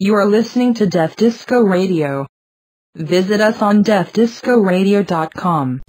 You are listening to Death Disco Radio. Visit us on deathdiscoradio.com.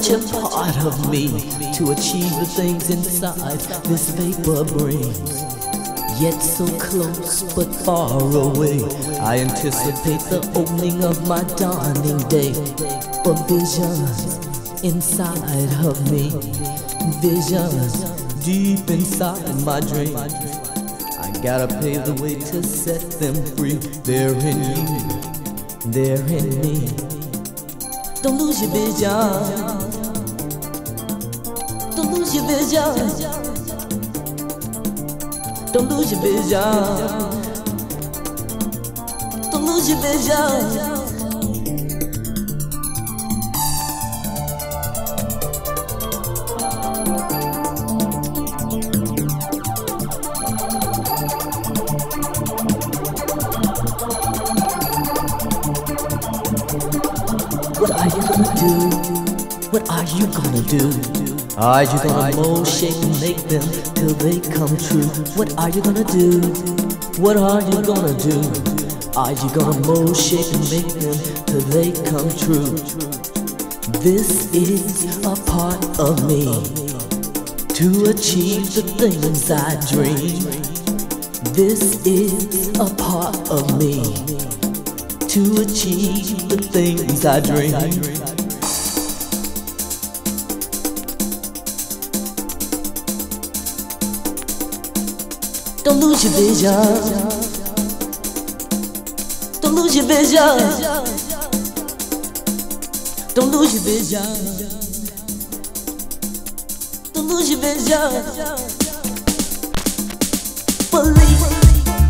so much a part of me to achieve the things inside this vapor brings. Yet so close but far away, I anticipate the opening of my dawning day for visions inside of me, visions deep inside my dream. I gotta pave the way to set them free. They're in you, they're in me. Don't lose your vision. Vision. Don't lose your vision. Don't lose your vision. What are you gonna do? What are you gonna mold, shake, and make them till they come true? What are you gonna do? What are you gonna do? Are you gonna and make them till they come true? This is a part of me to achieve the things I dream. This is a part of me to achieve the things I dream. Don't lose your vision. Don't lose your vision. Don't lose your vision. Don't lose your vision. Believe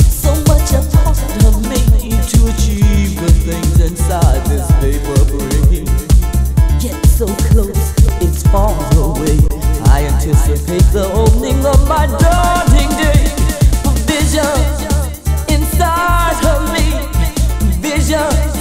so much of me to achieve the things inside this paper brain. Get so close, it's far away. I anticipate the opening of my dawning day vision inside of me. Vision.